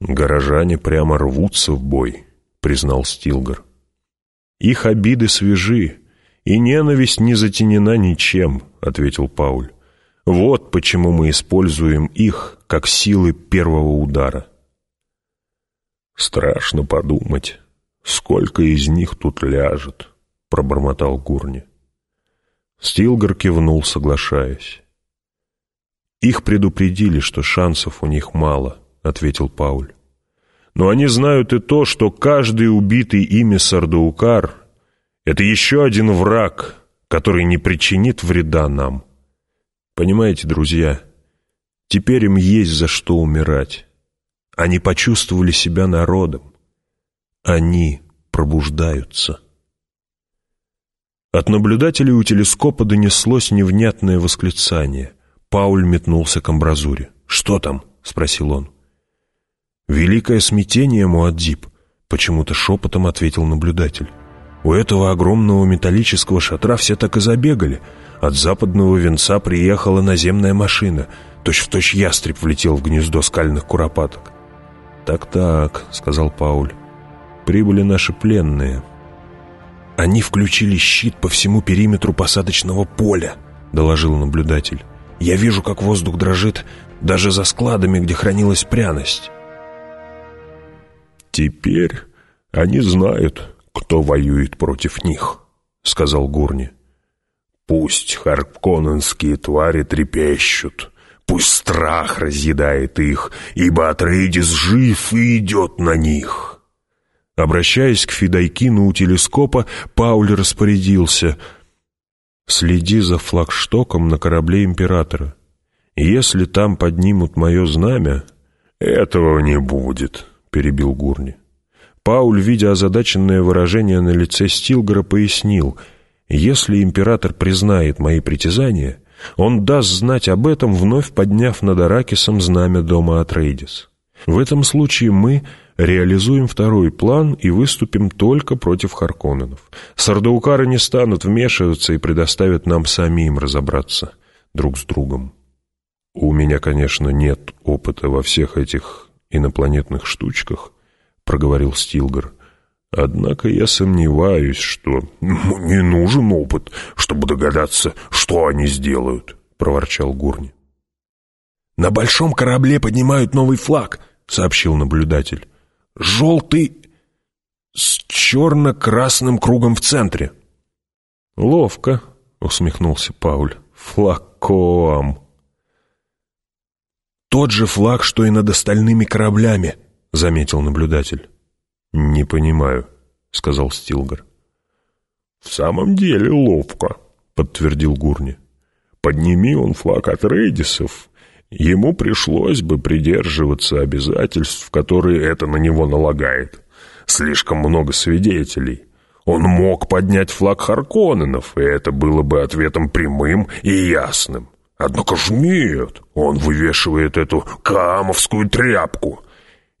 «Горожане прямо рвутся в бой», — признал Стилгар. «Их обиды свежи, и ненависть не затенена ничем», — ответил Пауль. «Вот почему мы используем их как силы первого удара». «Страшно подумать, сколько из них тут ляжет», — пробормотал Гурни. Стилгар кивнул, соглашаясь. «Их предупредили, что шансов у них мало», — ответил Пауль. «Но они знают и то, что каждый убитый ими Сардаукар — это еще один враг, который не причинит вреда нам. Понимаете, друзья, теперь им есть за что умирать. Они почувствовали себя народом. Они пробуждаются». От наблюдателей у телескопа донеслось невнятное восклицание. Пауль метнулся к амбразуре. «Что там?» — спросил он. «Великое смятение, Муаддиб», — почему-то шепотом ответил наблюдатель. «У этого огромного металлического шатра все так и забегали. От западного венца приехала наземная машина. Точь-в-точь ястреб влетел в гнездо скальных куропаток». «Так-так», — сказал Пауль. «Прибыли наши пленные». «Они включили щит по всему периметру посадочного поля», — доложил наблюдатель. «Я вижу, как воздух дрожит даже за складами, где хранилась пряность». «Теперь они знают, кто воюет против них», — сказал Гурни. «Пусть харконненские твари трепещут, пусть страх разъедает их, ибо Атрейдис жив и идет на них». Обращаясь к Федайкину у телескопа, Пауль распорядился «Следи за флагштоком на корабле императора. Если там поднимут мое знамя...» «Этого не будет», — перебил Гурни. Пауль, видя озадаченное выражение на лице Стилгора, пояснил «Если император признает мои притязания, он даст знать об этом, вновь подняв над Аракисом знамя дома Атрейдис. В этом случае мы реализуем второй план и выступим только против Харконненов. Сардаукары не станут вмешиваться и предоставят нам самим разобраться друг с другом. У меня, конечно, нет опыта во всех этих инопланетных штучках, проговорил Стилгар. Однако я сомневаюсь, что... «Не нужен опыт, чтобы догадаться, что они сделают», — проворчал Гурни. «На большом корабле поднимают новый флаг», — сообщил наблюдатель желтый с черно-красным кругом в центре. «Ловко», — усмехнулся Пауль, — «флаг «Тот же флаг, что и над остальными кораблями», — заметил наблюдатель. «Не понимаю», — сказал Стилгар. «В самом деле ловко», — подтвердил Гурни. «Подними он флаг от Рейдисов, ему пришлось бы придерживаться обязательств, которые это на него налагает. Слишком много свидетелей. Он мог поднять флаг Харконненов, и это было бы ответом прямым и ясным. Однако ж нет, он вывешивает эту камовскую тряпку.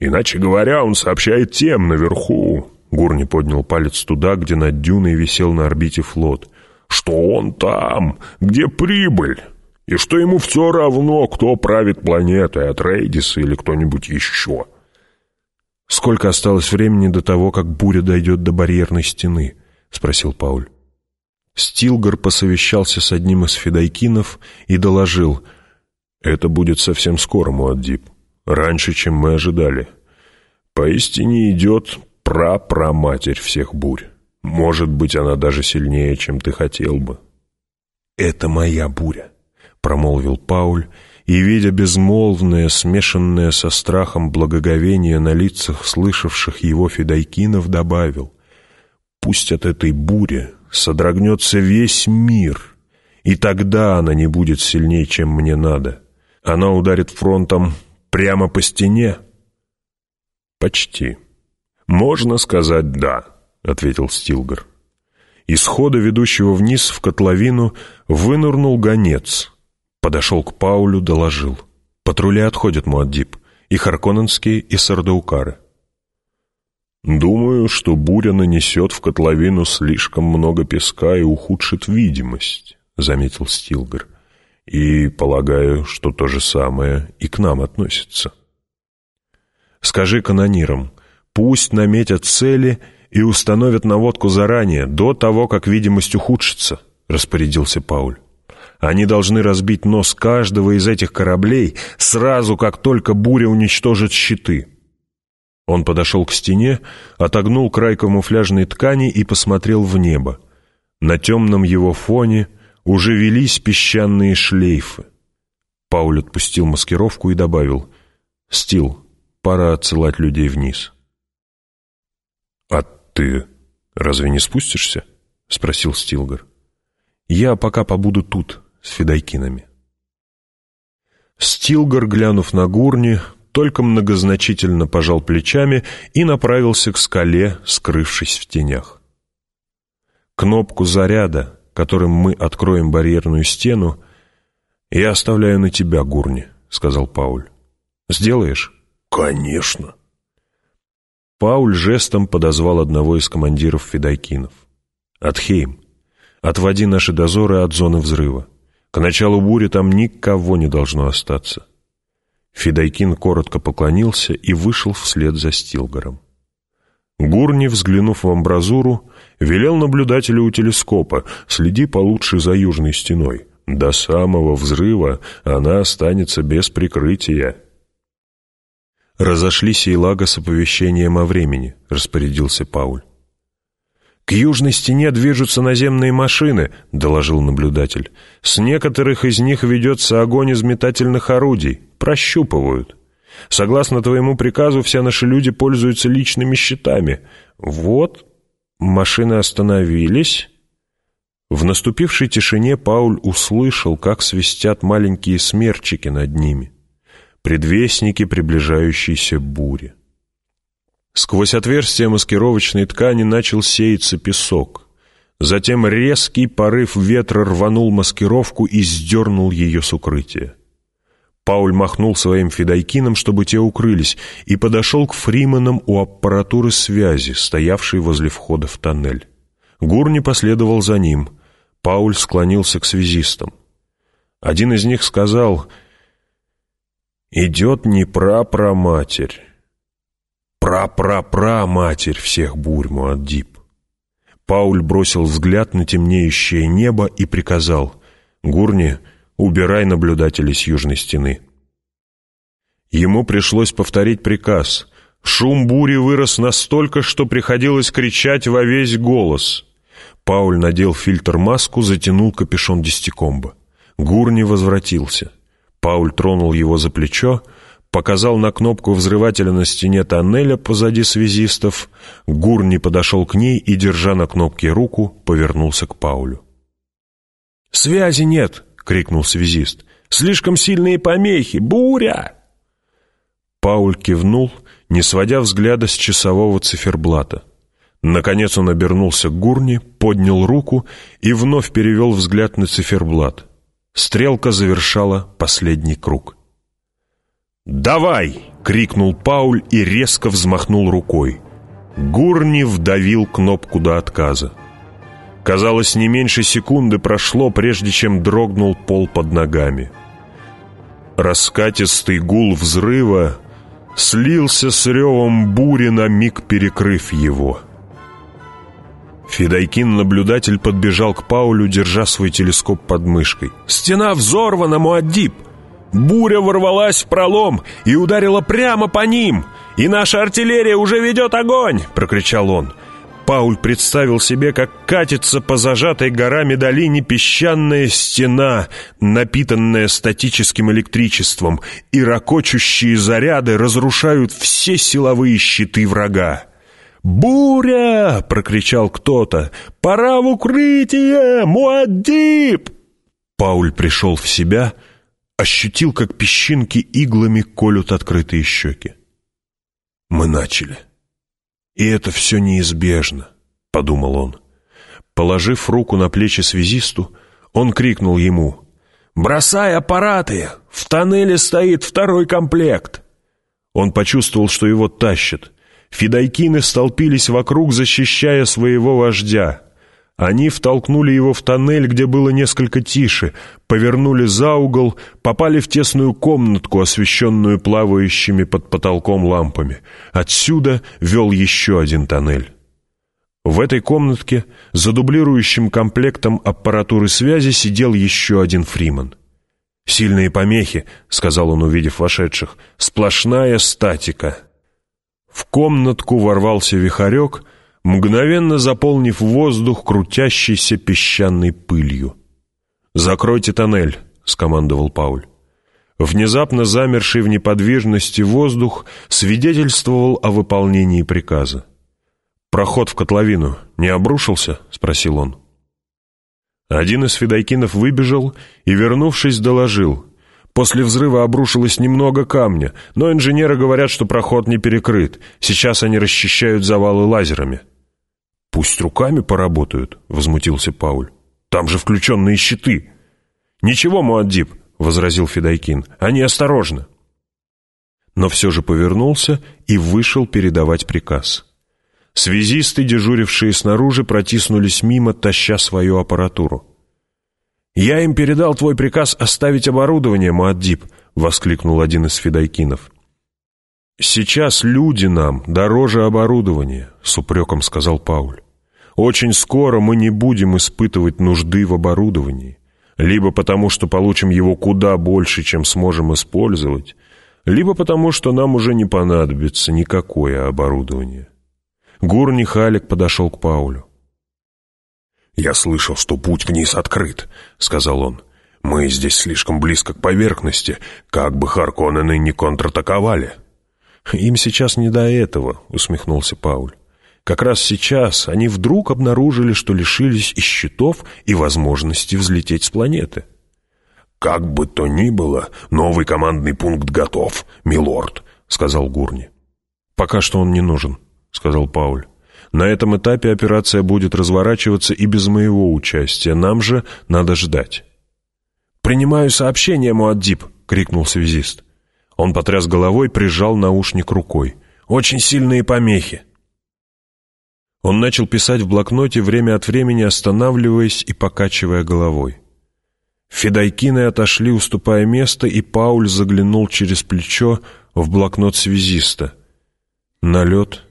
Иначе говоря, он сообщает тем наверху. Гурни поднял палец туда, где над дюной висел на орбите флот. Что он там, где прибыль и что ему все равно, кто правит планетой, от Рейдиса или кто-нибудь еще. «Сколько осталось времени до того, как буря дойдет до барьерной стены?» — спросил Пауль. Стилгар посовещался с одним из федайкинов и доложил. «Это будет совсем скоро, Муаддиб. Раньше, чем мы ожидали. Поистине идет прапраматерь всех бурь. Может быть, она даже сильнее, чем ты хотел бы». «Это моя буря», промолвил Пауль, и, видя безмолвное, смешанное со страхом благоговение на лицах слышавших его федайкинов, добавил, «Пусть от этой бури содрогнется весь мир, и тогда она не будет сильнее, чем мне надо. Она ударит фронтом прямо по стене?» «Почти. Можно сказать «да», — ответил Стилгар. Из хода, ведущего вниз в котловину, вынырнул гонец — Подошел к Паулю, доложил. Патрули отходят, Муаддиб. И Харконненские, и Сардаукары. «Думаю, что буря нанесет в котловину слишком много песка и ухудшит видимость», — заметил Стилгар. «И полагаю, что то же самое и к нам относится». Скажи канонирам, пусть наметят цели и установят наводку заранее, до того, как видимость ухудшится», — распорядился Пауль. «Они должны разбить нос каждого из этих кораблей сразу, как только буря уничтожит щиты». Он подошел к стене, отогнул край камуфляжной ткани и посмотрел в небо. На темном его фоне уже велись песчаные шлейфы. Пауль отпустил маскировку и добавил «Стил, пора отсылать людей вниз». «А ты разве не спустишься?» — спросил Стилгар. «Я пока побуду тут, с федайкинами». Стилгар, глянув на Гурни, только многозначительно пожал плечами и направился к скале, скрывшись в тенях. Кнопку заряда, которым мы откроем барьерную стену, я оставляю на тебя, Гурни, сказал Пауль. Сделаешь? Конечно. Пауль жестом подозвал одного из командиров федайкинов. «Атхейм, отводи наши дозоры от зоны взрыва. К началу бури там никого не должно остаться». Федайкин коротко поклонился и вышел вслед за Стилгаром. Гурни, взглянув в амбразуру, велел наблюдателю у телескопа «Следи получше за южной стеной. До самого взрыва она останется без прикрытия». «Разошлись Ейлага с оповещением о времени», — распорядился Пауль. «К южной стене движутся наземные машины», — доложил наблюдатель. «С некоторых из них ведется огонь из метательных орудий. Прощупывают. Согласно твоему приказу, все наши люди пользуются личными щитами. Вот, машины остановились». В наступившей тишине Пауль услышал, как свистят маленькие смерчики над ними. Предвестники приближающейся бури. Сквозь отверстие маскировочной ткани начал сеяться песок. Затем резкий порыв ветра рванул маскировку и сдернул ее с укрытия. Пауль махнул своим фидайкином, чтобы те укрылись, и подошел к фриманам у аппаратуры связи, стоявшей возле входа в тоннель. Гурни последовал за ним. Пауль склонился к связистам. Один из них сказал «Идет не прапраматерь, Пра-пра-пра-матерь всех бурь, Муаддиб. Пауль бросил взгляд на темнеющее небо и приказал «Гурни, убирай наблюдателей с южной стены». Ему пришлось повторить приказ. Шум бури вырос настолько, что приходилось кричать во весь голос. Пауль надел фильтр-маску, затянул капюшон десятикомба. Гурни возвратился. Пауль тронул его за плечо, показал на кнопку взрывателя на стене тоннеля позади связистов. Гурни подошел к ней и, держа на кнопке руку, повернулся к Паулю. «Связи нет!» — крикнул связист. «Слишком сильные помехи! Буря!» Пауль кивнул, не сводя взгляда с часового циферблата. Наконец он обернулся к Гурни, поднял руку и вновь перевел взгляд на циферблат. Стрелка завершала последний круг. «Давай!» — крикнул Пауль и резко взмахнул рукой. Гурни вдавил кнопку до отказа. Казалось, не меньше секунды прошло, прежде чем дрогнул пол под ногами. Раскатистый гул взрыва слился с ревом бури на миг перекрыв его. Федайкин-наблюдатель подбежал к Паулю, держа свой телескоп под мышкой. «Стена взорвана, Муаддиб! Буря ворвалась в пролом и ударила прямо по ним. «И наша артиллерия уже ведет огонь!» — прокричал он. Пауль представил себе, как катится по зажатой горами долине песчаная стена, напитанная статическим электричеством, и ракочущие заряды разрушают все силовые щиты врага. «Буря!» — прокричал кто-то. «Пора в укрытие! Муаддиб!» Пауль пришел в себя — ощутил, как песчинки иглами колют открытые щеки. «Мы начали. И это все неизбежно», — подумал он. Положив руку на плечи связисту, он крикнул ему «Бросай аппараты! В тоннеле стоит второй комплект!» Он почувствовал, что его тащат. Фидайкины столпились вокруг, защищая своего вождя. Они втолкнули его в тоннель, где было несколько тише, повернули за угол, попали в тесную комнатку, освещенную плавающими под потолком лампами. Отсюда вел еще один тоннель. В этой комнатке за дублирующим комплектом аппаратуры связи сидел еще один Фриман. «Сильные помехи», — сказал он, увидев вошедших, — «сплошная статика». В комнатку ворвался вихарек — мгновенно заполнив воздух крутящейся песчаной пылью. «Закройте тоннель», — скомандовал Пауль. Внезапно замерший в неподвижности воздух свидетельствовал о выполнении приказа. «Проход в котловину не обрушился?» — спросил он. Один из федайкинов выбежал и, вернувшись, доложил. После взрыва обрушилось немного камня, но инженеры говорят, что проход не перекрыт. Сейчас они расчищают завалы лазерами. «Пусть руками поработают», — возмутился Пауль. «Там же включенные щиты». «Ничего, Муаддиб», — возразил Федайкин, — «они осторожны». Но все же повернулся и вышел передавать приказ. Связисты, дежурившие снаружи, протиснулись мимо, таща свою аппаратуру. «Я им передал твой приказ оставить оборудование, Муаддиб», — воскликнул один из федайкинов. «Сейчас люди нам дороже оборудования», — с упреком сказал Пауль. Очень скоро мы не будем испытывать нужды в оборудовании, либо потому, что получим его куда больше, чем сможем использовать, либо потому, что нам уже не понадобится никакое оборудование. Гурни Халик подошел к Паулю. «Я слышал, что путь вниз открыт», — сказал он. «Мы здесь слишком близко к поверхности, как бы Харконнены не контратаковали». «Им сейчас не до этого», — усмехнулся Пауль. Как раз сейчас они вдруг обнаружили, что лишились и щитов, и возможности взлететь с планеты. «Как бы то ни было, новый командный пункт готов, милорд», — сказал Гурни. «Пока что он не нужен», — сказал Пауль. «На этом этапе операция будет разворачиваться и без моего участия. Нам же надо ждать». «Принимаю сообщение, Муаддиб!» — крикнул связист. Он потряс головой, прижал наушник рукой. «Очень сильные помехи!» Он начал писать в блокноте, время от времени останавливаясь и покачивая головой. Федайкины отошли, уступая место, и Пауль заглянул через плечо в блокнот связиста. Налет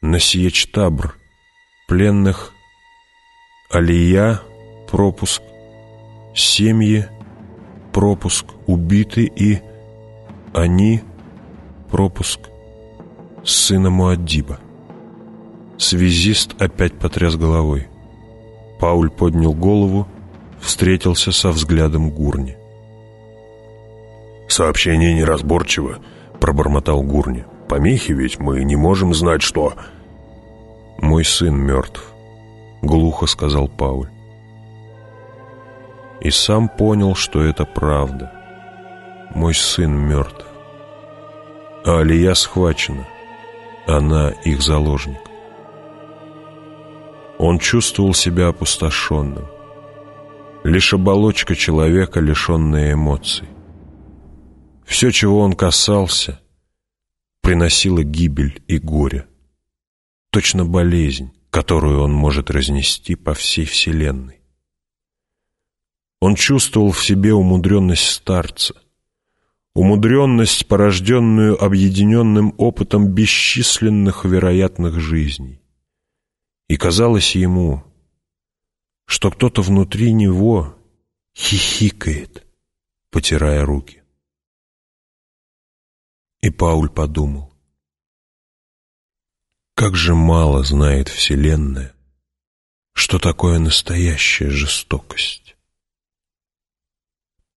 на Сиечтабр. Пленных Алия, пропуск, семьи, пропуск, убиты и они, пропуск, сына Муаддиба. Связист опять потряс головой. Пауль поднял голову, встретился со взглядом Гурни. «Сообщение неразборчиво», — пробормотал Гурни. «Помехи ведь мы не можем знать, что...» «Мой сын мертв», — глухо сказал Пауль. И сам понял, что это правда. Мой сын мертв. А Алия схвачена. Она их заложник. Он чувствовал себя опустошенным. Лишь оболочка человека, лишенная эмоций. Все, чего он касался, приносило гибель и горе. Точно болезнь, которую он может разнести по всей вселенной. Он чувствовал в себе умудренность старца, умудренность, порожденную объединенным опытом бесчисленных вероятных жизней. И казалось ему, что кто-то внутри него хихикает, потирая руки. И Пауль подумал, как же мало знает Вселенная, что такое настоящая жестокость.